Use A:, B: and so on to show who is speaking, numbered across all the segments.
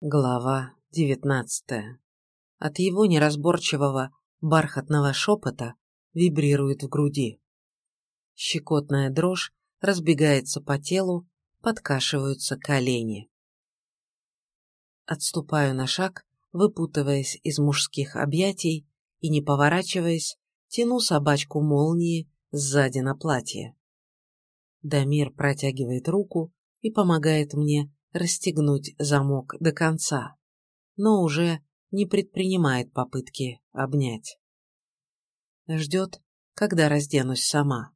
A: Глава девятнадцатая. От его неразборчивого бархатного шепота вибрирует в груди. Щекотная дрожь разбегается по телу, подкашиваются колени. Отступаю на шаг, выпутываясь из мужских объятий и, не поворачиваясь, тяну собачку молнии сзади на платье. Дамир протягивает руку и помогает мне расстегнуть замок до конца, но уже не предпринимает попытки обнять. Ждет, когда разденусь сама.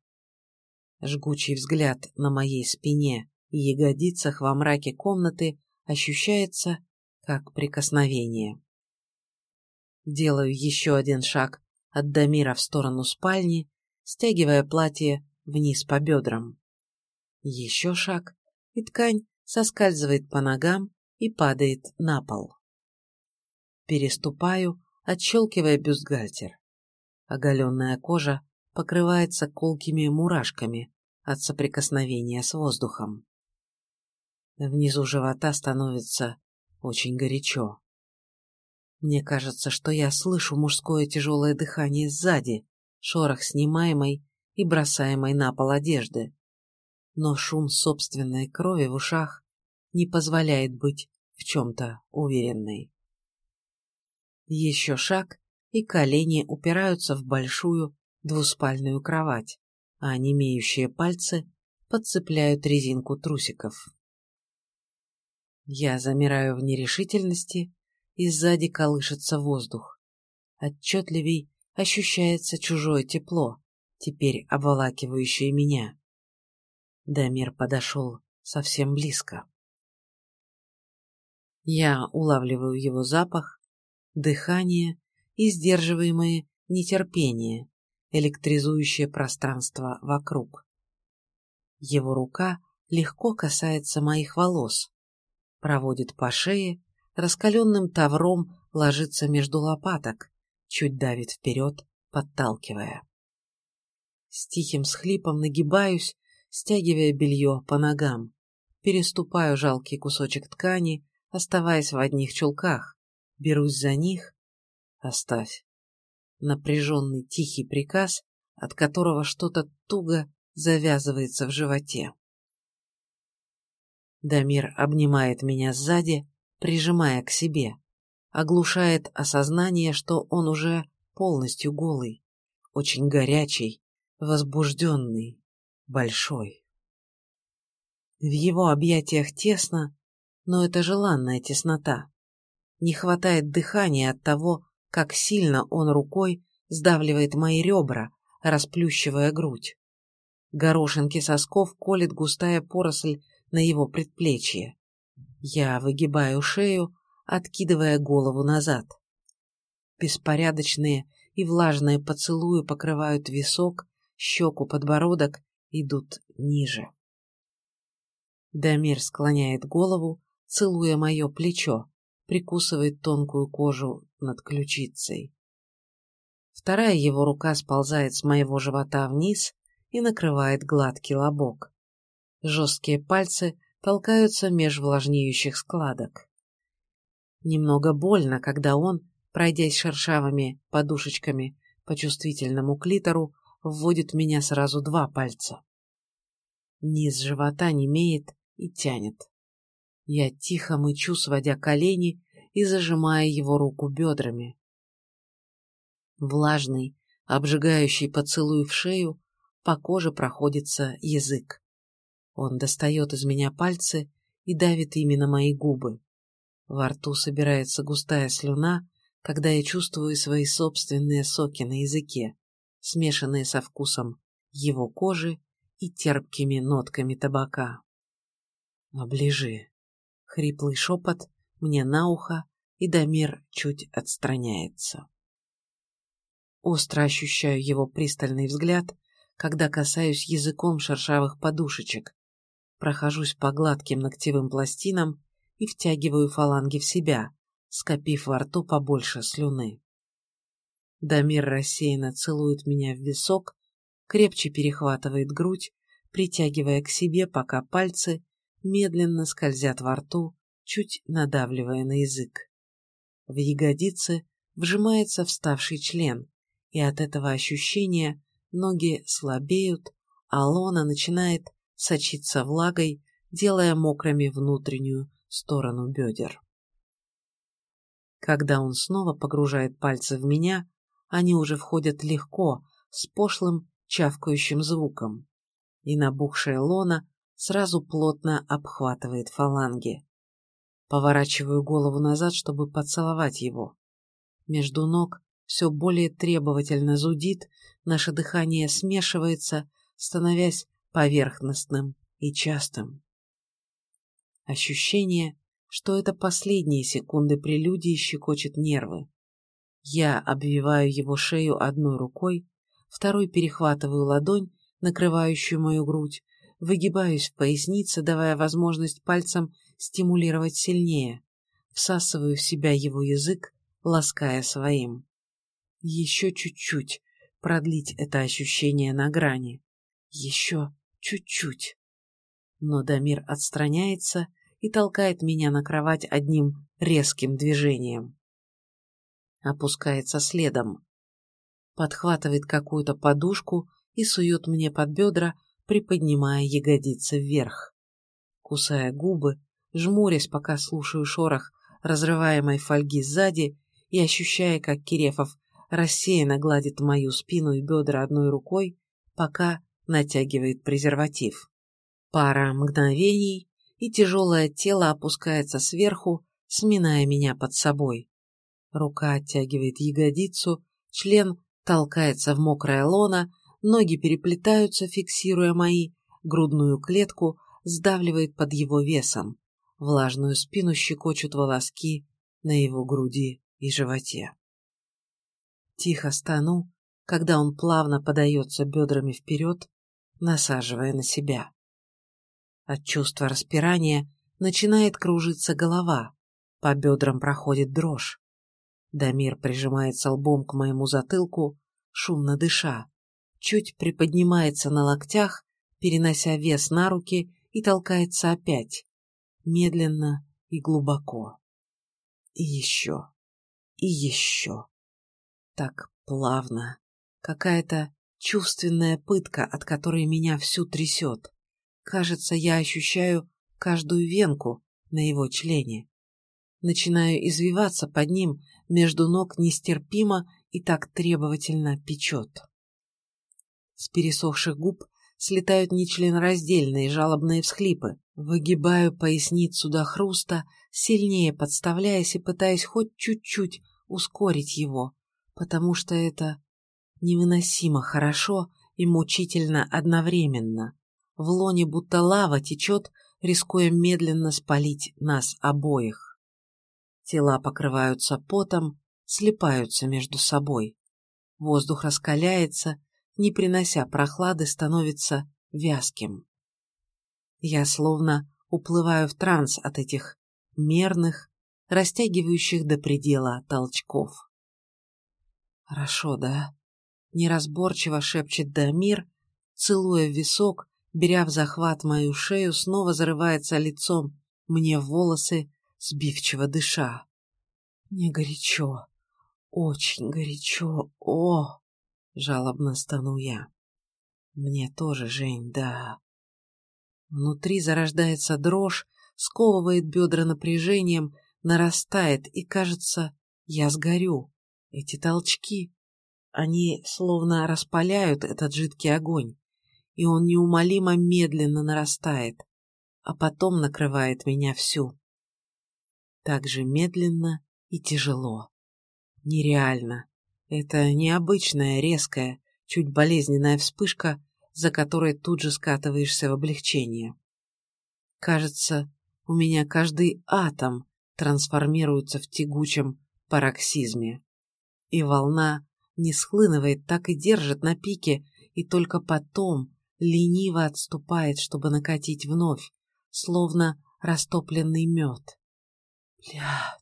A: Жгучий взгляд на моей спине и ягодицах во мраке комнаты ощущается как прикосновение. Делаю еще один шаг от Дамира в сторону спальни, стягивая платье вниз по бедрам. Еще шаг, и ткань соскальзывает по ногам и падает на пол. Переступаю, отщелкивая бюстгальтер. Оголенная кожа покрывается колкими мурашками от соприкосновения с воздухом. Внизу живота становится очень горячо. Мне кажется, что я слышу мужское тяжелое дыхание сзади, шорох снимаемой и бросаемой на пол одежды но шум собственной крови в ушах не позволяет быть в чем-то уверенной. Еще шаг, и колени упираются в большую двуспальную кровать, а немеющие пальцы подцепляют резинку трусиков. Я замираю в нерешительности, и сзади колышется воздух. Отчетливей ощущается чужое тепло, теперь обволакивающее меня. Дамир подошел совсем близко. Я улавливаю его запах, дыхание и сдерживаемое нетерпение, электризующее пространство вокруг. Его рука легко касается моих волос, проводит по шее, раскаленным тавром ложится между лопаток, чуть давит вперед, подталкивая. С тихим схлипом нагибаюсь стягивая белье по ногам. Переступаю жалкий кусочек ткани, оставаясь в одних чулках. Берусь за них. Оставь. Напряженный тихий приказ, от которого что-то туго завязывается в животе. Дамир обнимает меня сзади, прижимая к себе, оглушает осознание, что он уже полностью голый, очень горячий, возбужденный, большой. В его объятиях тесно, но это желанная теснота. Не хватает дыхания от того, как сильно он рукой сдавливает мои ребра, расплющивая грудь. Горошинки сосков колет густая поросль на его предплечье. Я выгибаю шею, откидывая голову назад. Беспорядочные и влажные поцелуи покрывают висок, щеку, подбородок идут ниже. Дамир склоняет голову, целуя мое плечо, прикусывает тонкую кожу над ключицей. Вторая его рука сползает с моего живота вниз и накрывает гладкий лобок. Жесткие пальцы толкаются меж влажнеющих складок. Немного больно, когда он, пройдясь шершавыми подушечками по чувствительному клитору, вводит в меня сразу два пальца. Низ живота немеет и тянет. Я тихо мычу, сводя колени и зажимая его руку бедрами. Влажный, обжигающий поцелуй в шею, по коже проходится язык. Он достает из меня пальцы и давит именно мои губы. Во рту собирается густая слюна, когда я чувствую свои собственные соки на языке смешанные со вкусом его кожи и терпкими нотками табака. «Оближи!» — хриплый шепот мне на ухо, и Дамир чуть отстраняется. Остро ощущаю его пристальный взгляд, когда касаюсь языком шершавых подушечек, прохожусь по гладким ногтевым пластинам и втягиваю фаланги в себя, скопив во рту побольше слюны. Дамир рассеянно целует меня в висок, крепче перехватывает грудь, притягивая к себе, пока пальцы медленно скользят во рту чуть надавливая на язык. В ягодице вжимается вставший член, и от этого ощущения ноги слабеют, а лона начинает сочиться влагой, делая мокрыми внутреннюю сторону бедер. Когда он снова погружает пальцы в меня, они уже входят легко, с пошлым чавкающим звуком, и набухшая лона сразу плотно обхватывает фаланги. Поворачиваю голову назад, чтобы поцеловать его. Между ног все более требовательно зудит, наше дыхание смешивается, становясь поверхностным и частым. Ощущение, что это последние секунды прелюдии щекочет нервы. Я обвиваю его шею одной рукой, второй перехватываю ладонь, накрывающую мою грудь, выгибаюсь в пояснице, давая возможность пальцам стимулировать сильнее, всасываю в себя его язык, лаская своим. Еще чуть-чуть продлить это ощущение на грани. Еще чуть-чуть. Но Дамир отстраняется и толкает меня на кровать одним резким движением. Опускается следом. Подхватывает какую-то подушку и сует мне под бедра, приподнимая ягодицы вверх. Кусая губы, жмурясь, пока слушаю шорох разрываемой фольги сзади и ощущая, как Кирефов рассеянно гладит мою спину и бедра одной рукой, пока натягивает презерватив. Пара мгновений, и тяжелое тело опускается сверху, сминая меня под собой. Рука оттягивает ягодицу, член толкается в мокрое лоно, ноги переплетаются, фиксируя мои, грудную клетку сдавливает под его весом, влажную спину щекочут волоски на его груди и животе. Тихо стану, когда он плавно подается бедрами вперед, насаживая на себя. От чувства распирания начинает кружиться голова, по бедрам проходит дрожь. Дамир прижимается лбом к моему затылку, шумно дыша, чуть приподнимается на локтях, перенося вес на руки и толкается опять, медленно и глубоко. И еще, и еще. Так плавно. Какая-то чувственная пытка, от которой меня всю трясет. Кажется, я ощущаю каждую венку на его члене. Начинаю извиваться под ним, между ног нестерпимо и так требовательно печет. С пересохших губ слетают нечленораздельные жалобные всхлипы. Выгибаю поясницу до хруста, сильнее подставляясь и пытаясь хоть чуть-чуть ускорить его, потому что это невыносимо хорошо и мучительно одновременно. В лоне будто лава течет, рискуя медленно спалить нас обоих. Тела покрываются потом, слипаются между собой. Воздух раскаляется, не принося прохлады, становится вязким. Я словно уплываю в транс от этих мерных, растягивающих до предела толчков. Хорошо, да? Неразборчиво шепчет Дамир, целуя висок, беря в захват мою шею, снова зарывается лицом мне в волосы, сбивчиво дыша. Мне горячо, очень горячо, о! Жалобно стану я. Мне тоже, Жень, да. Внутри зарождается дрожь, сковывает бедра напряжением, нарастает, и, кажется, я сгорю. Эти толчки, они словно распаляют этот жидкий огонь и он неумолимо медленно нарастает, а потом накрывает меня всю. Так же медленно и тяжело. Нереально. Это необычная, резкая, чуть болезненная вспышка, за которой тут же скатываешься в облегчение. Кажется, у меня каждый атом трансформируется в тягучем пароксизме. И волна не схлынывает, так и держит на пике, и только потом, лениво отступает, чтобы накатить вновь, словно растопленный мед. Блядь!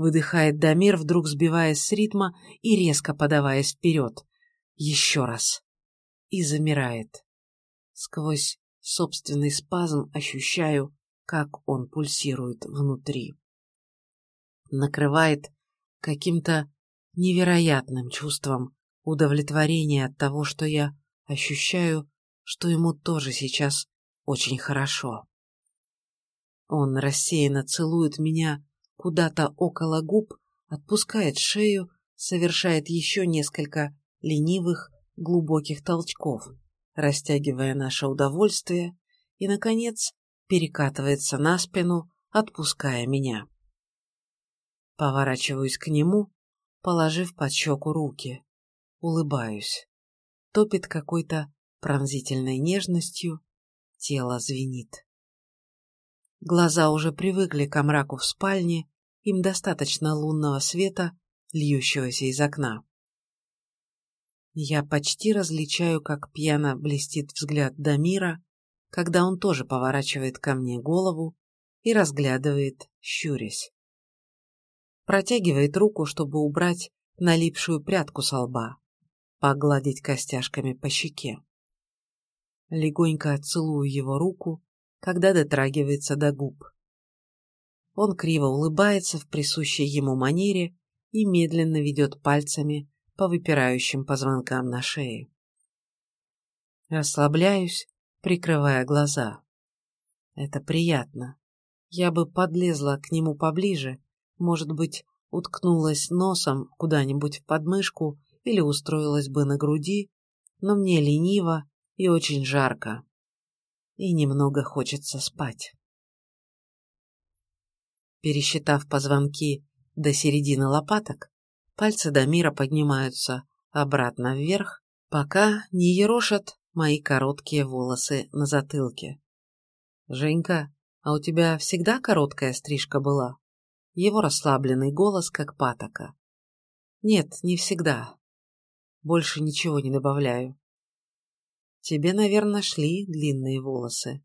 A: Выдыхает Дамир, вдруг сбиваясь с ритма и резко подаваясь вперед. Еще раз. И замирает. Сквозь собственный спазм ощущаю, как он пульсирует внутри. Накрывает каким-то невероятным чувством удовлетворения от того, что я ощущаю, что ему тоже сейчас очень хорошо. Он рассеянно целует меня куда-то около губ, отпускает шею, совершает еще несколько ленивых, глубоких толчков, растягивая наше удовольствие, и, наконец, перекатывается на спину, отпуская меня. Поворачиваюсь к нему, положив под щеку руки. Улыбаюсь. Топит какой-то пронзительной нежностью, тело звенит. Глаза уже привыкли к мраку в спальне, им достаточно лунного света, льющегося из окна. Я почти различаю, как пьяно блестит взгляд Дамира, когда он тоже поворачивает ко мне голову и разглядывает, щурясь. Протягивает руку, чтобы убрать налипшую прядку со лба, погладить костяшками по щеке. Легонько целую его руку, когда дотрагивается до губ. Он криво улыбается в присущей ему манере и медленно ведет пальцами по выпирающим позвонкам на шее. Расслабляюсь, прикрывая глаза. Это приятно. Я бы подлезла к нему поближе, может быть, уткнулась носом куда-нибудь в подмышку или устроилась бы на груди, но мне лениво и очень жарко. И немного хочется спать. Пересчитав позвонки до середины лопаток, пальцы Дамира поднимаются обратно вверх, пока не ерошат мои короткие волосы на затылке. «Женька, а у тебя всегда короткая стрижка была?» Его расслабленный голос, как патока. «Нет, не всегда. Больше ничего не добавляю. Тебе, наверное, шли длинные волосы.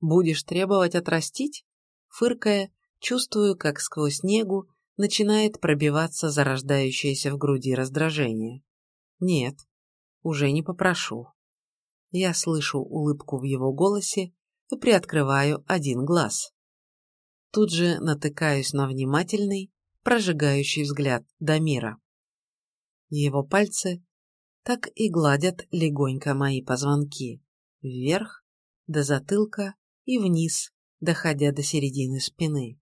A: Будешь требовать отрастить?» Фыркая, чувствую, как сквозь снегу начинает пробиваться зарождающееся в груди раздражение. «Нет, уже не попрошу». Я слышу улыбку в его голосе и приоткрываю один глаз. Тут же натыкаюсь на внимательный, прожигающий взгляд Дамира. Его пальцы так и гладят легонько мои позвонки, вверх, до затылка и вниз, доходя до середины спины.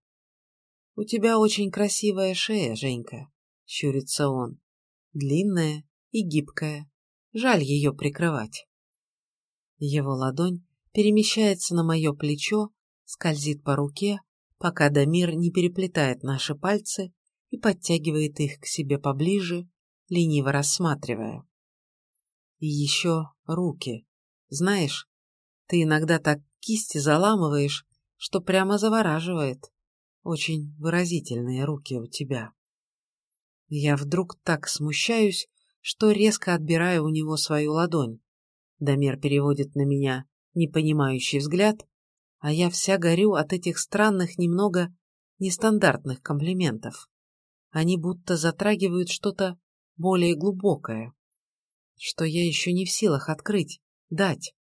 A: «У тебя очень красивая шея, Женька», — щурится он. «Длинная и гибкая. Жаль ее прикрывать». Его ладонь перемещается на мое плечо, скользит по руке, пока Дамир не переплетает наши пальцы и подтягивает их к себе поближе, лениво рассматривая. И еще руки. Знаешь, ты иногда так кисти заламываешь, что прямо завораживает. Очень выразительные руки у тебя. Я вдруг так смущаюсь, что резко отбираю у него свою ладонь. Дамир переводит на меня непонимающий взгляд, а я вся горю от этих странных, немного нестандартных комплиментов. Они будто затрагивают что-то более глубокое, что я еще не в силах открыть, дать.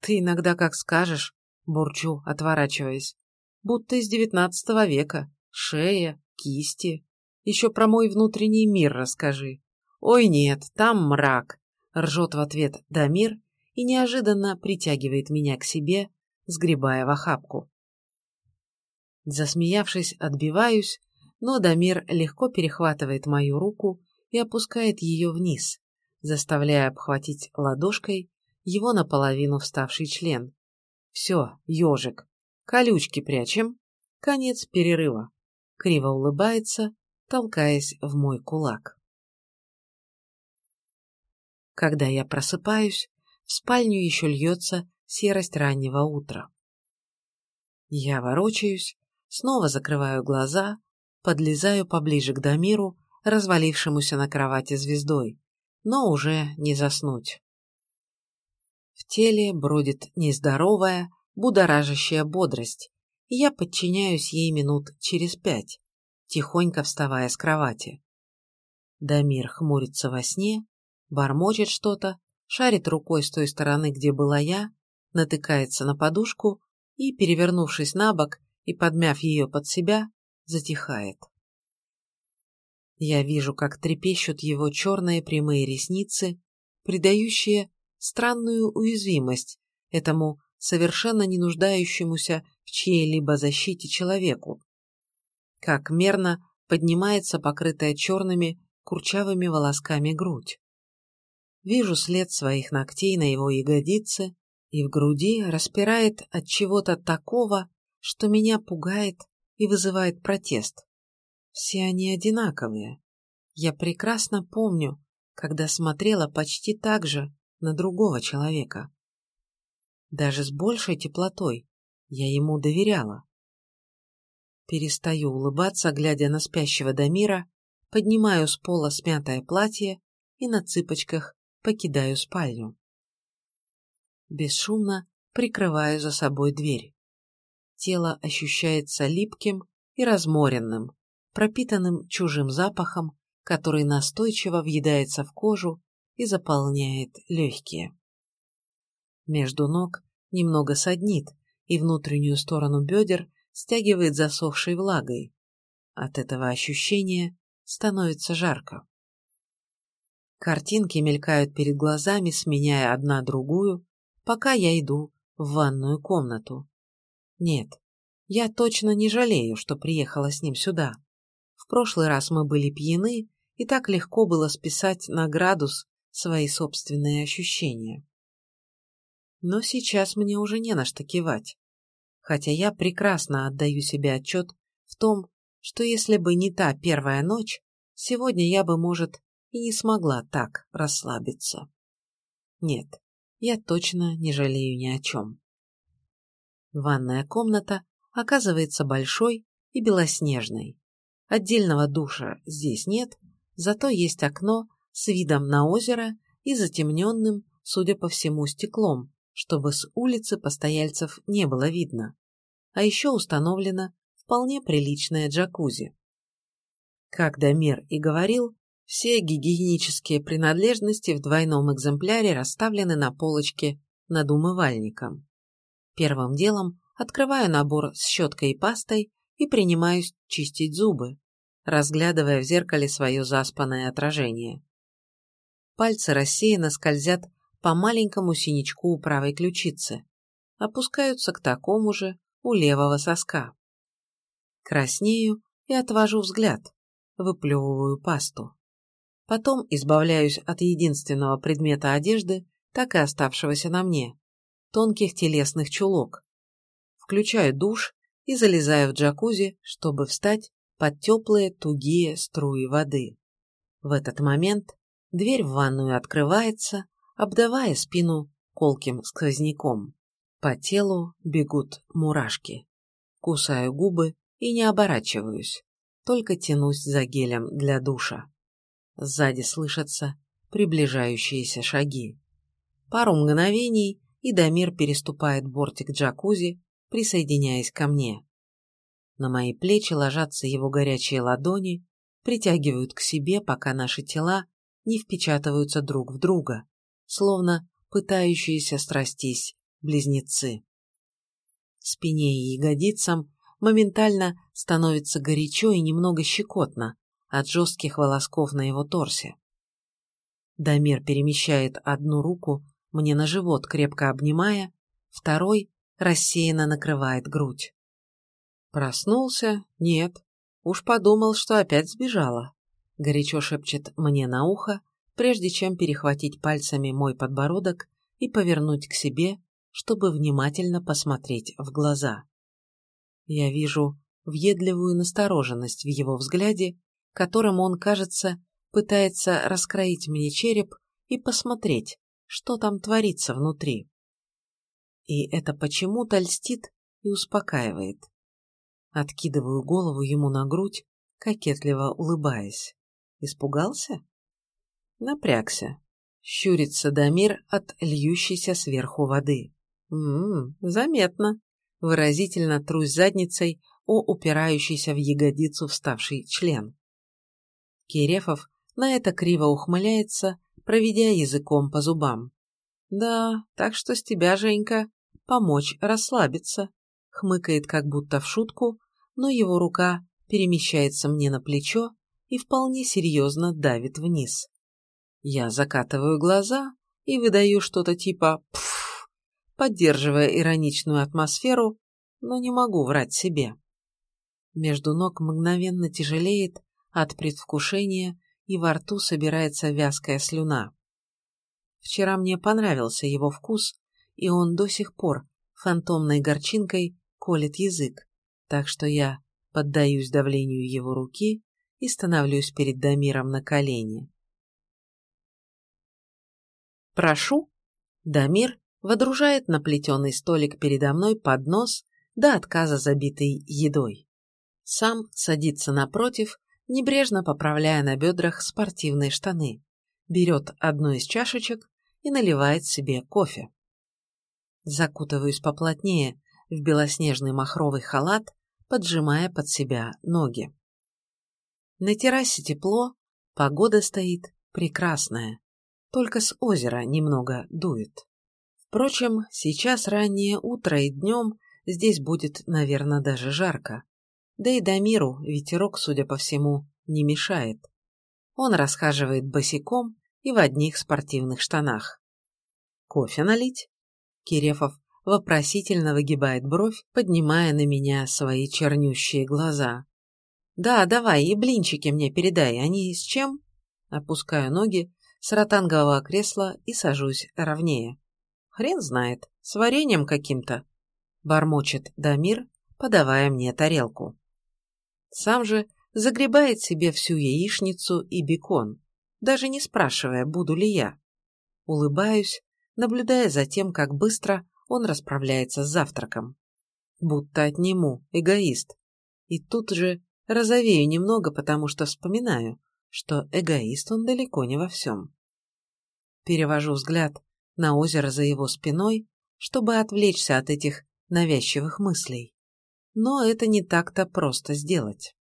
A: Ты иногда как скажешь, бурчу, отворачиваясь, будто из девятнадцатого века, шея, кисти. Еще про мой внутренний мир расскажи. Ой, нет, там мрак, ржет в ответ Дамир и неожиданно притягивает меня к себе, сгребая в охапку. Засмеявшись, отбиваюсь, но Дамир легко перехватывает мою руку и опускает ее вниз, заставляя обхватить ладошкой его наполовину вставший член. Все, ежик, колючки прячем, конец перерыва. Криво улыбается, толкаясь в мой кулак. Когда я просыпаюсь, в спальню еще льется серость раннего утра. Я ворочаюсь, снова закрываю глаза, подлезаю поближе к Дамиру, развалившемуся на кровати звездой, но уже не заснуть. В теле бродит нездоровая, будоражащая бодрость, и я подчиняюсь ей минут через пять, тихонько вставая с кровати. Дамир хмурится во сне, бормочет что-то, шарит рукой с той стороны, где была я, натыкается на подушку и, перевернувшись на бок и подмяв ее под себя, затихает. Я вижу, как трепещут его черные прямые ресницы, придающие странную уязвимость этому совершенно не нуждающемуся в чьей-либо защите человеку. Как мерно поднимается покрытая черными курчавыми волосками грудь. Вижу след своих ногтей на его ягодице, и в груди распирает от чего-то такого, что меня пугает и вызывает протест. Все они одинаковые. Я прекрасно помню, когда смотрела почти так же на другого человека. Даже с большей теплотой я ему доверяла. Перестаю улыбаться, глядя на спящего Дамира, поднимаю с пола смятое платье и на цыпочках покидаю спальню. Бесшумно прикрываю за собой дверь. Тело ощущается липким и разморенным, пропитанным чужим запахом, который настойчиво въедается в кожу и заполняет легкие. Между ног немного саднит, и внутреннюю сторону бедер стягивает засохшей влагой. От этого ощущения становится жарко. Картинки мелькают перед глазами, сменяя одна другую, пока я иду в ванную комнату. Нет, я точно не жалею, что приехала с ним сюда. В прошлый раз мы были пьяны, и так легко было списать на градус свои собственные ощущения. Но сейчас мне уже не на что кивать, хотя я прекрасно отдаю себе отчет в том, что если бы не та первая ночь, сегодня я бы, может, и не смогла так расслабиться. Нет, я точно не жалею ни о чем. Ванная комната оказывается большой и белоснежной. Отдельного душа здесь нет, зато есть окно с видом на озеро и затемненным, судя по всему, стеклом, чтобы с улицы постояльцев не было видно. А еще установлено вполне приличное джакузи. Как Дамир и говорил, все гигиенические принадлежности в двойном экземпляре расставлены на полочке над умывальником. Первым делом открываю набор с щеткой и пастой и принимаюсь чистить зубы, разглядывая в зеркале свое заспанное отражение. Пальцы рассеянно скользят по маленькому синячку у правой ключицы, опускаются к такому же у левого соска. Краснею и отвожу взгляд, выплевываю пасту. Потом избавляюсь от единственного предмета одежды, так и оставшегося на мне – тонких телесных чулок. Включаю душ и залезаю в джакузи, чтобы встать под теплые тугие струи воды. В этот момент дверь в ванную открывается, обдавая спину колким сквозняком. По телу бегут мурашки. Кусаю губы и не оборачиваюсь, только тянусь за гелем для душа. Сзади слышатся приближающиеся шаги. Пару мгновений, и Дамир переступает бортик джакузи, присоединяясь ко мне. На мои плечи ложатся его горячие ладони, притягивают к себе, пока наши тела не впечатываются друг в друга, словно пытающиеся страстись близнецы. Спине и ягодицам моментально становится горячо и немного щекотно, от жестких волосков на его торсе. Дамир перемещает одну руку мне на живот, крепко обнимая, второй рассеянно накрывает грудь. Проснулся? Нет. Уж подумал, что опять сбежала. Горячо шепчет мне на ухо, прежде чем перехватить пальцами мой подбородок и повернуть к себе, чтобы внимательно посмотреть в глаза. Я вижу въедливую настороженность в его взгляде которым он, кажется, пытается раскроить мне череп и посмотреть, что там творится внутри. И это почему-то льстит и успокаивает. Откидываю голову ему на грудь, кокетливо улыбаясь. Испугался? Напрягся. Щурится Дамир от льющейся сверху воды. «М-м, заметно. Выразительно трусь задницей о упирающийся в ягодицу вставший член. Кирефов на это криво ухмыляется, проведя языком по зубам. Да, так что с тебя, Женька, помочь расслабиться. хмыкает как будто в шутку, но его рука перемещается мне на плечо и вполне серьезно давит вниз. Я закатываю глаза и выдаю что-то типа «пф», поддерживая ироничную атмосферу, но не могу врать себе. Между ног мгновенно тяжелеет от предвкушения, и во рту собирается вязкая слюна. Вчера мне понравился его вкус, и он до сих пор фантомной горчинкой колет язык, так что я поддаюсь давлению его руки и становлюсь перед Дамиром на колени. «Прошу!» Дамир водружает на плетеный столик передо мной поднос до отказа забитый едой. Сам садится напротив, небрежно поправляя на бедрах спортивные штаны, берет одну из чашечек и наливает себе кофе. Закутываюсь поплотнее в белоснежный махровый халат, поджимая под себя ноги. На террасе тепло, погода стоит прекрасная, только с озера немного дует. Впрочем, сейчас раннее утро и днем здесь будет, наверное, даже жарко. Да и Дамиру ветерок, судя по всему, не мешает. Он расхаживает босиком и в одних спортивных штанах. «Кофе налить?» Кирефов вопросительно выгибает бровь, поднимая на меня свои чернющие глаза. «Да, давай, и блинчики мне передай. Они с чем?» Опускаю ноги с ротангового кресла и сажусь ровнее. «Хрен знает, с вареньем каким-то», — бормочет Дамир, подавая мне тарелку. Сам же загребает себе всю яичницу и бекон, даже не спрашивая, буду ли я. Улыбаюсь, наблюдая за тем, как быстро он расправляется с завтраком. Будто отниму, эгоист. И тут же розовею немного, потому что вспоминаю, что эгоист он далеко не во всем. Перевожу взгляд на озеро за его спиной, чтобы отвлечься от этих навязчивых мыслей но это не так-то просто сделать.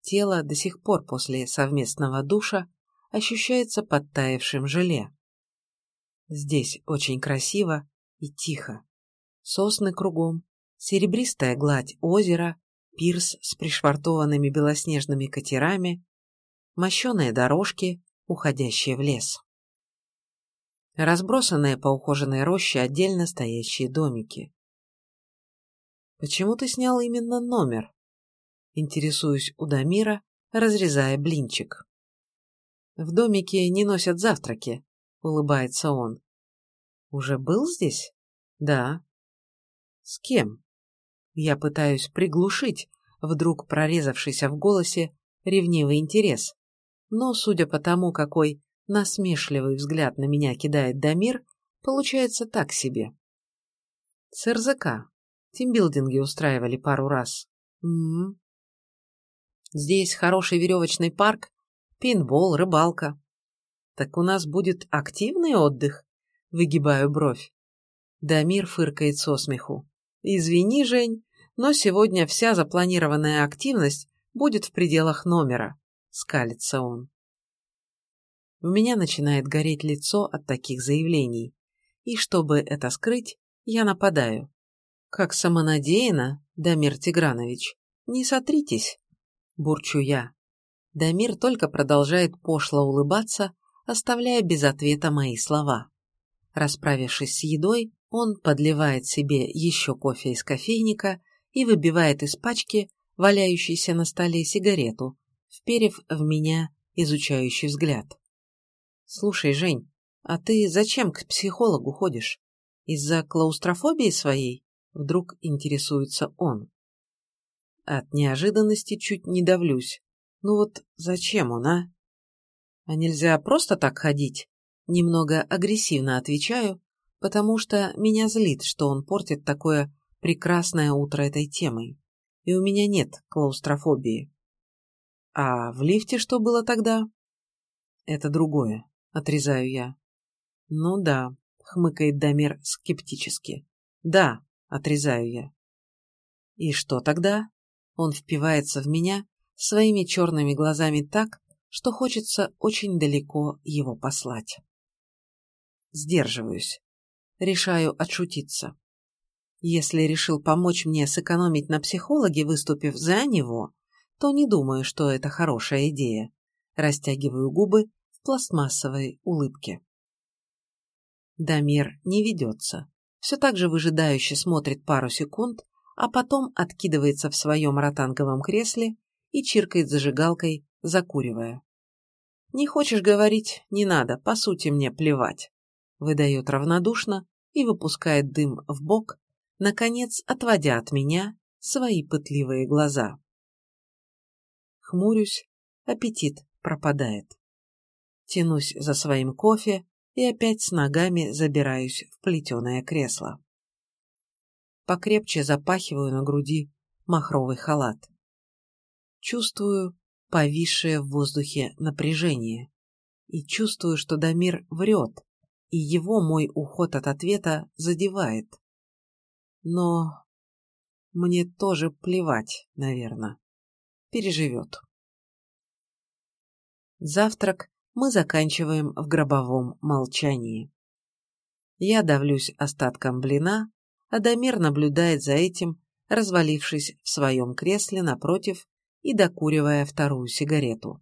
A: Тело до сих пор после совместного душа ощущается подтаявшим желе. Здесь очень красиво и тихо. Сосны кругом, серебристая гладь озера, пирс с пришвартованными белоснежными катерами, мощеные дорожки, уходящие в лес. Разбросанные по ухоженной роще отдельно стоящие домики. Почему ты снял именно номер? Интересуюсь у Дамира, разрезая блинчик. В домике не носят завтраки, улыбается он. Уже был здесь? Да. С кем? Я пытаюсь приглушить вдруг прорезавшийся в голосе ревнивый интерес. Но, судя по тому, какой насмешливый взгляд на меня кидает Дамир, получается так себе. С РЗК, Тимбилдинги устраивали пару раз. М -м -м. Здесь хороший веревочный парк, пейнтбол, рыбалка. Так у нас будет активный отдых? Выгибаю бровь. Дамир фыркает со смеху. Извини, Жень, но сегодня вся запланированная активность будет в пределах номера. Скалится он. У меня начинает гореть лицо от таких заявлений. И чтобы это скрыть, я нападаю. Как самонадеянно, Дамир Тигранович. Не сотритесь, бурчу я. Дамир только продолжает пошло улыбаться, оставляя без ответа мои слова. Расправившись с едой, он подливает себе еще кофе из кофейника и выбивает из пачки валяющейся на столе сигарету, вперев в меня изучающий взгляд. «Слушай, Жень, а ты зачем к психологу ходишь? Из-за клаустрофобии своей?» Вдруг интересуется он. От неожиданности чуть не давлюсь. Ну вот зачем он, а? А нельзя просто так ходить? Немного агрессивно отвечаю, потому что меня злит, что он портит такое прекрасное утро этой темой. И у меня нет клаустрофобии. А в лифте что было тогда? Это другое, отрезаю я. Ну да, хмыкает Дамир скептически. Да, Отрезаю я. И что тогда? Он впивается в меня своими черными глазами так, что хочется очень далеко его послать. Сдерживаюсь. Решаю отшутиться. Если решил помочь мне сэкономить на психологе, выступив за него, то не думаю, что это хорошая идея. Растягиваю губы в пластмассовой улыбке. Дамир не ведется. Все так же выжидающе смотрит пару секунд, а потом откидывается в своем ротанговом кресле и чиркает зажигалкой, закуривая. «Не хочешь говорить? Не надо, по сути мне плевать», выдает равнодушно и выпускает дым в бок, наконец отводя от меня свои пытливые глаза. Хмурюсь, аппетит пропадает. Тянусь за своим кофе и опять с ногами забираюсь в плетеное кресло. Покрепче запахиваю на груди махровый халат. Чувствую повисшее в воздухе напряжение и чувствую, что Дамир врет, и его мой уход от ответа задевает. Но мне тоже плевать, наверное. Переживет. Завтрак мы заканчиваем в гробовом молчании. Я давлюсь остатком блина, а Дамир наблюдает за этим, развалившись в своем кресле напротив и докуривая вторую сигарету.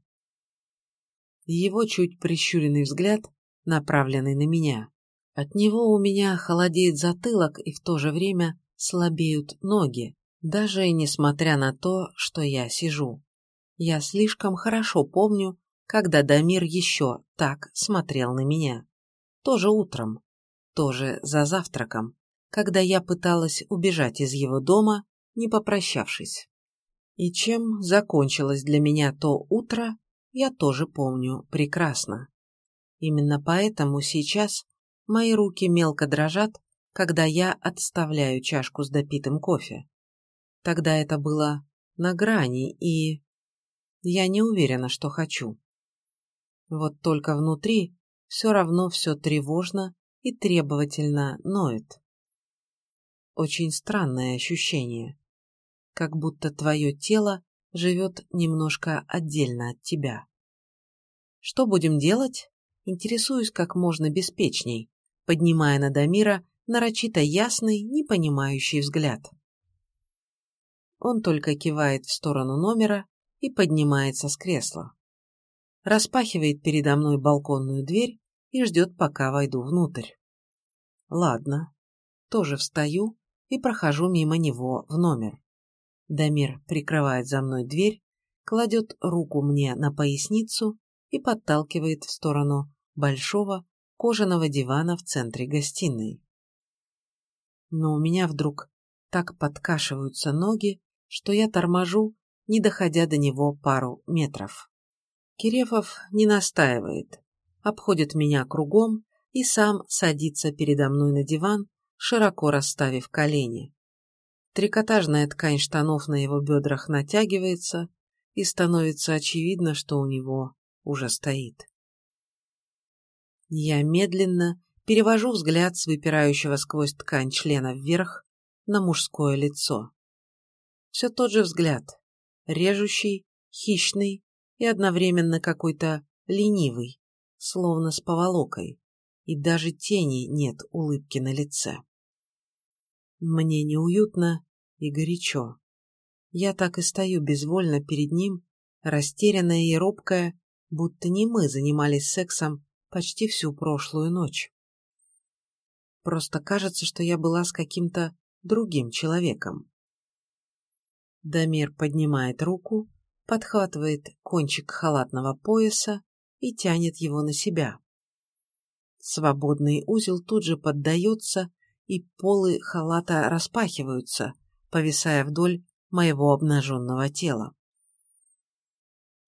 A: Его чуть прищуренный взгляд, направленный на меня, от него у меня холодеет затылок и в то же время слабеют ноги, даже несмотря на то, что я сижу. Я слишком хорошо помню, когда Дамир еще так смотрел на меня. Тоже утром, тоже за завтраком, когда я пыталась убежать из его дома, не попрощавшись. И чем закончилось для меня то утро, я тоже помню прекрасно. Именно поэтому сейчас Мои руки мелко дрожат, когда я отставляю чашку с допитым кофе. Тогда это было на грани, и... Я не уверена, что хочу. Вот только внутри все равно все тревожно и требовательно ноет. Очень странное ощущение. Как будто твое тело живет немножко отдельно от тебя. Что будем делать? Интересуюсь как можно беспечней, поднимая на Дамира нарочито ясный, непонимающий взгляд. Он только кивает в сторону номера и поднимается с кресла. Распахивает передо мной балконную дверь и ждет, пока войду внутрь. Ладно. Тоже встаю и прохожу мимо него в номер. Дамир прикрывает за мной дверь, кладет руку мне на поясницу и подталкивает в сторону большого кожаного дивана в центре гостиной. Но у меня вдруг так подкашиваются ноги, что я торможу, не доходя до него пару метров. Кирефов не настаивает, обходит меня кругом и сам садится передо мной на диван, широко расставив колени. Трикотажная ткань штанов на его бедрах натягивается, и становится очевидно, что у него уже стоит. Я медленно перевожу взгляд с выпирающего сквозь ткань члена вверх на мужское лицо. Все тот же взгляд, режущий, хищный и одновременно какой-то ленивый, словно с поволокой, и даже тени нет улыбки на лице. Мне неуютно и горячо. Я так и стою безвольно перед ним, растерянная и робкая, будто не мы занимались сексом почти всю прошлую ночь. Просто кажется, что я была с каким-то другим человеком. Дамир поднимает руку, подхватывает кончик халатного пояса и тянет его на себя. Свободный узел тут же поддается, и полы халата распахиваются, повисая вдоль моего обнаженного тела.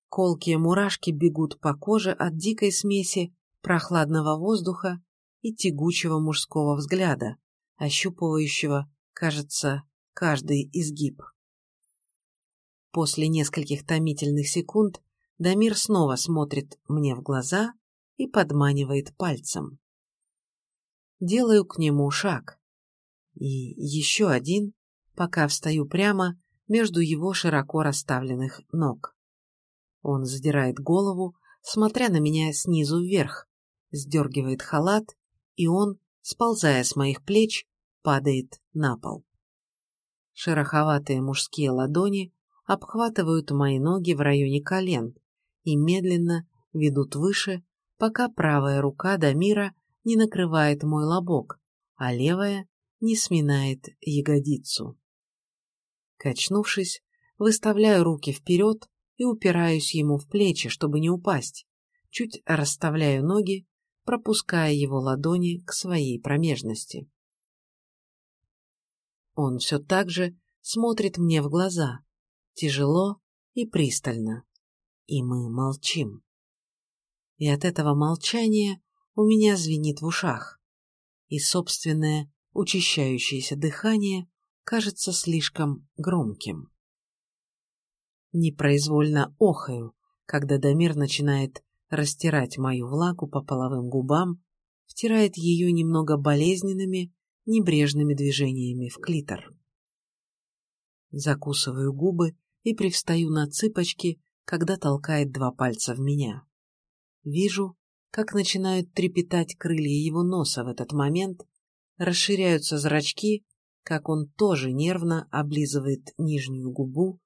A: Колкие мурашки бегут по коже от дикой смеси прохладного воздуха и тягучего мужского взгляда, ощупывающего, кажется, каждый изгиб. После нескольких томительных секунд Дамир снова смотрит мне в глаза и подманивает пальцем. Делаю к нему шаг. И еще один, пока встаю прямо между его широко расставленных ног. Он задирает голову, смотря на меня снизу вверх, сдергивает халат, и он, сползая с моих плеч, падает на пол. Шероховатые мужские ладони обхватывают мои ноги в районе колен и медленно ведут выше, пока правая рука Дамира не накрывает мой лобок, а левая не сминает ягодицу. Качнувшись, выставляю руки вперед и упираюсь ему в плечи, чтобы не упасть, чуть расставляю ноги, пропуская его ладони к своей промежности. Он все так же смотрит мне в глаза, тяжело и пристально, и мы молчим. И от этого молчания у меня звенит в ушах, и собственное учащающееся дыхание кажется слишком громким. Непроизвольно охаю, когда Дамир начинает растирать мою влагу по половым губам, втирает ее немного болезненными, небрежными движениями в клитор. Закусываю губы и привстаю на цыпочки, когда толкает два пальца в меня. Вижу, как начинают трепетать крылья его носа в этот момент, расширяются зрачки, как он тоже нервно облизывает нижнюю губу,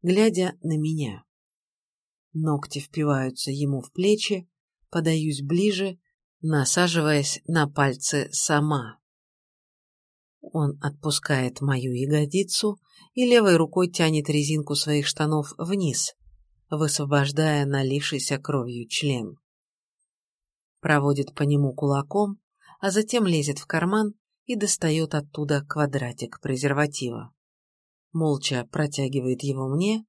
A: глядя на меня. Ногти впиваются ему в плечи, подаюсь ближе, насаживаясь на пальцы сама. Он отпускает мою ягодицу и левой рукой тянет резинку своих штанов вниз, высвобождая налившийся кровью член проводит по нему кулаком, а затем лезет в карман и достает оттуда квадратик презерватива. Молча протягивает его мне,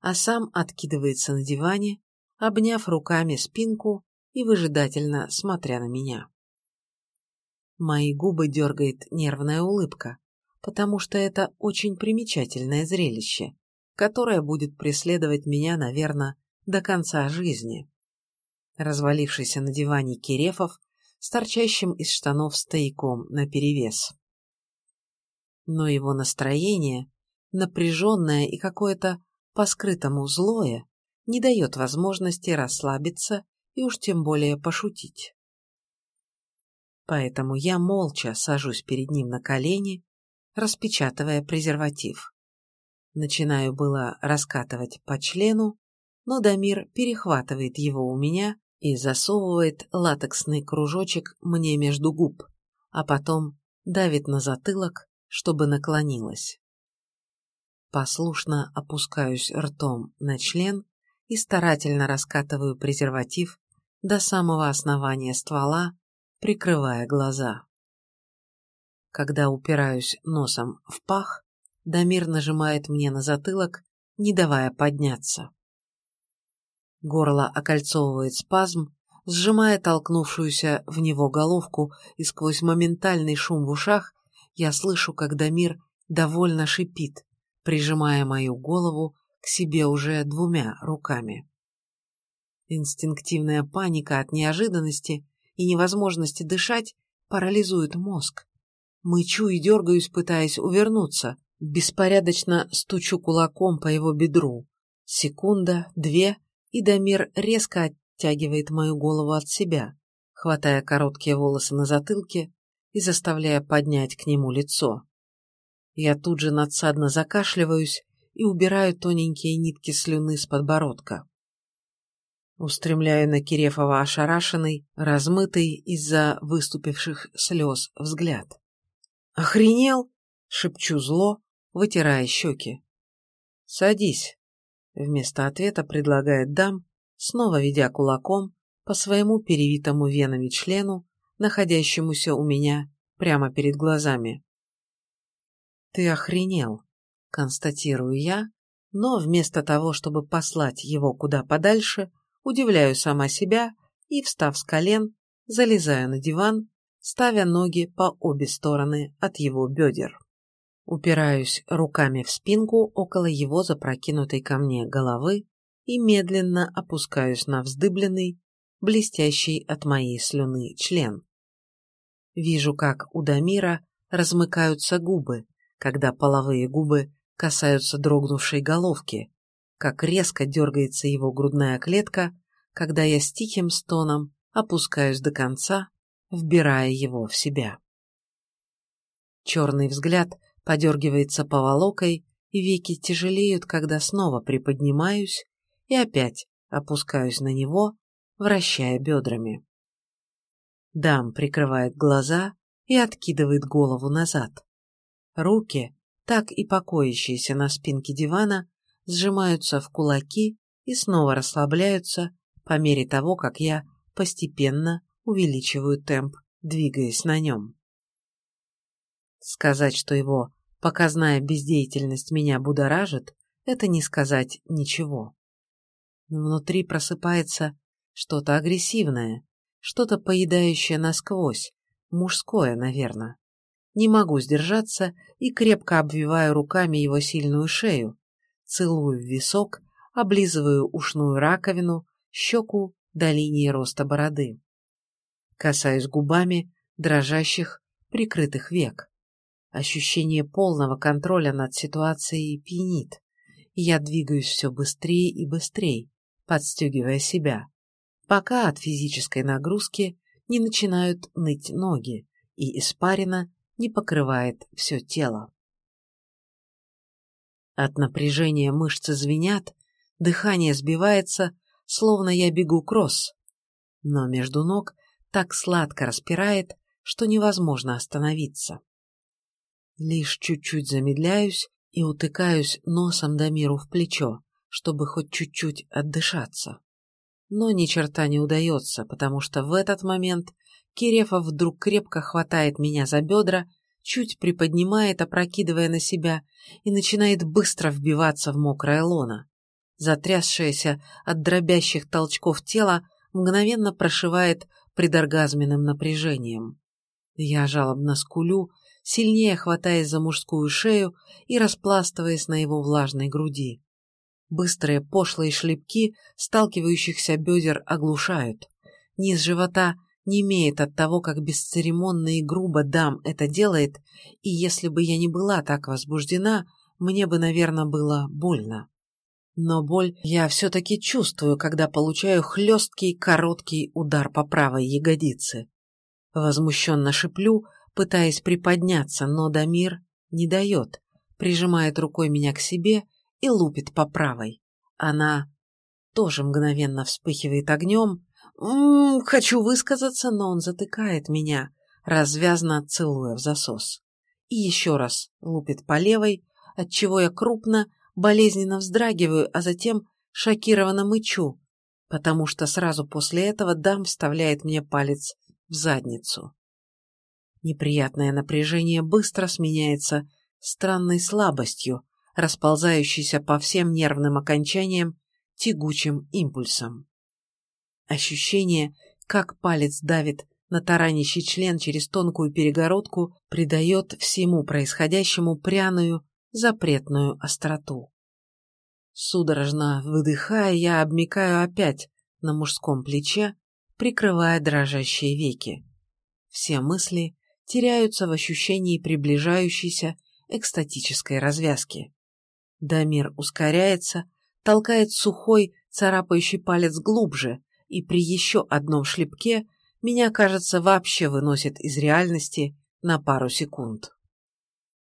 A: а сам откидывается на диване, обняв руками спинку и выжидательно смотря на меня. Мои губы дергает нервная улыбка, потому что это очень примечательное зрелище, которое будет преследовать меня, наверное, до конца жизни развалившийся на диване Кирефов с торчащим из штанов стояком наперевес. Но его настроение, напряженное и какое-то по-скрытому злое, не дает возможности расслабиться и уж тем более пошутить. Поэтому я молча сажусь перед ним на колени, распечатывая презерватив. Начинаю было раскатывать по члену, но Дамир перехватывает его у меня и засовывает латексный кружочек мне между губ, а потом давит на затылок, чтобы наклонилась. Послушно опускаюсь ртом на член и старательно раскатываю презерватив до самого основания ствола, прикрывая глаза. Когда упираюсь носом в пах, Дамир нажимает мне на затылок, не давая подняться. Горло окольцовывает спазм, сжимая толкнувшуюся в него головку, и сквозь моментальный шум в ушах я слышу, как Дамир довольно шипит, прижимая мою голову к себе уже двумя руками. Инстинктивная паника от неожиданности и невозможности дышать парализует мозг. Мычу и дергаюсь, пытаясь увернуться, беспорядочно стучу кулаком по его бедру. Секунда, две, и Дамир резко оттягивает мою голову от себя, хватая короткие волосы на затылке и заставляя поднять к нему лицо. Я тут же надсадно закашливаюсь и убираю тоненькие нитки слюны с подбородка. Устремляю на Кирефова ошарашенный, размытый из-за выступивших слез взгляд. «Охренел?» — шепчу зло, вытирая щеки. «Садись», Вместо ответа предлагает дам, снова ведя кулаком по своему перевитому венами члену, находящемуся у меня прямо перед глазами. «Ты охренел», — констатирую я, но вместо того, чтобы послать его куда подальше, удивляю сама себя и, встав с колен, залезаю на диван, ставя ноги по обе стороны от его бедер. Упираюсь руками в спинку около его запрокинутой ко мне головы и медленно опускаюсь на вздыбленный, блестящий от моей слюны член. Вижу, как у Дамира размыкаются губы, когда половые губы касаются дрогнувшей головки, как резко дергается его грудная клетка, когда я с тихим стоном опускаюсь до конца, вбирая его в себя. Черный взгляд подергивается поволокой, и веки тяжелеют, когда снова приподнимаюсь и опять опускаюсь на него, вращая бедрами. Дам прикрывает глаза и откидывает голову назад. Руки, так и покоящиеся на спинке дивана, сжимаются в кулаки и снова расслабляются по мере того, как я постепенно увеличиваю темп, двигаясь на нем. Сказать, что его показная бездеятельность меня будоражит, это не сказать ничего. Внутри просыпается что-то агрессивное, что-то поедающее насквозь, мужское, наверное. Не могу сдержаться и крепко обвиваю руками его сильную шею, целую в висок, облизываю ушную раковину, щеку до линии роста бороды. Касаюсь губами дрожащих, прикрытых век. Ощущение полного контроля над ситуацией пьянит, я двигаюсь все быстрее и быстрее, подстегивая себя, пока от физической нагрузки не начинают ныть ноги, и испарина не покрывает все тело. От напряжения мышцы звенят, дыхание сбивается, словно я бегу кросс. Но между ног так сладко распирает, что невозможно остановиться. Лишь чуть-чуть замедляюсь и утыкаюсь носом до миру в плечо, чтобы хоть чуть-чуть отдышаться. Но ни черта не удается, потому что в этот момент Кирефов вдруг крепко хватает меня за бедра чуть приподнимает, опрокидывая на себя, и начинает быстро вбиваться в мокрое лоно. Затрясшееся от дробящих толчков тело мгновенно прошивает предоргазменным напряжением. Я жалобно скулю, сильнее хватаясь за мужскую шею и распластываясь на его влажной груди. Быстрые пошлые шлепки сталкивающихся бедер оглушают. Низ живота не имеет от того, как бесцеремонно и грубо дам это делает, и если бы я не была так возбуждена, мне бы, наверное, было больно. Но боль я все-таки чувствую, когда получаю хлесткий, короткий удар по правой ягодице. Возмущенно шиплю, пытаясь приподняться, но Дамир не дает, прижимает рукой меня к себе и лупит по правой. Она тоже мгновенно вспыхивает огнем, М -м, хочу высказаться, но он затыкает меня, развязно целуя в засос. И еще раз лупит по левой, отчего я крупно, болезненно вздрагиваю, а затем шокированно мычу, потому что сразу после этого дам вставляет мне палец в задницу. Неприятное напряжение быстро сменяется странной слабостью, расползающейся по всем нервным окончаниям тягучим импульсом. Ощущение, как палец давит на таранящий член через тонкую перегородку, придает всему происходящему пряную, запретную остроту. Судорожно выдыхая, я обмикаю опять на мужском плече, прикрывая дрожащие веки. Все мысли теряются в ощущении приближающейся экстатической развязки. Дамир ускоряется, толкает сухой, царапающий палец глубже, и при еще одном шлепке меня, кажется, вообще выносит из реальности на пару секунд.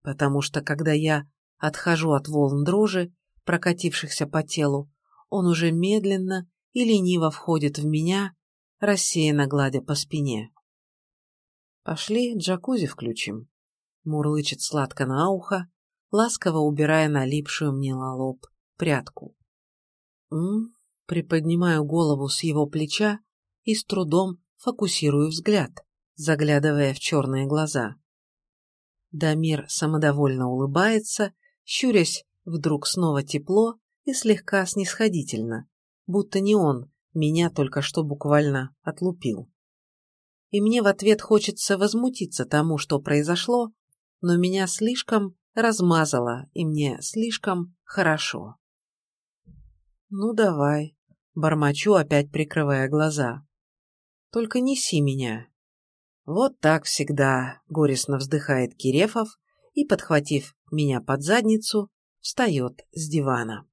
A: Потому что, когда я отхожу от волн дрожи, прокатившихся по телу, он уже медленно и лениво входит в меня, рассеянно гладя по спине. «Пошли джакузи включим», — мурлычет сладко на ухо, ласково убирая налипшую мне на лоб прядку. «М, Приподнимаю голову с его плеча и с трудом фокусирую взгляд, заглядывая в черные глаза. Дамир самодовольно улыбается, щурясь вдруг снова тепло и слегка снисходительно, будто не он меня только что буквально отлупил. И мне в ответ хочется возмутиться тому, что произошло, но меня слишком размазало, и мне слишком хорошо. «Ну давай», Бормочу, опять прикрывая глаза. Только неси меня. Вот так всегда, горестно вздыхает Кирефов и, подхватив меня под задницу, встает с дивана.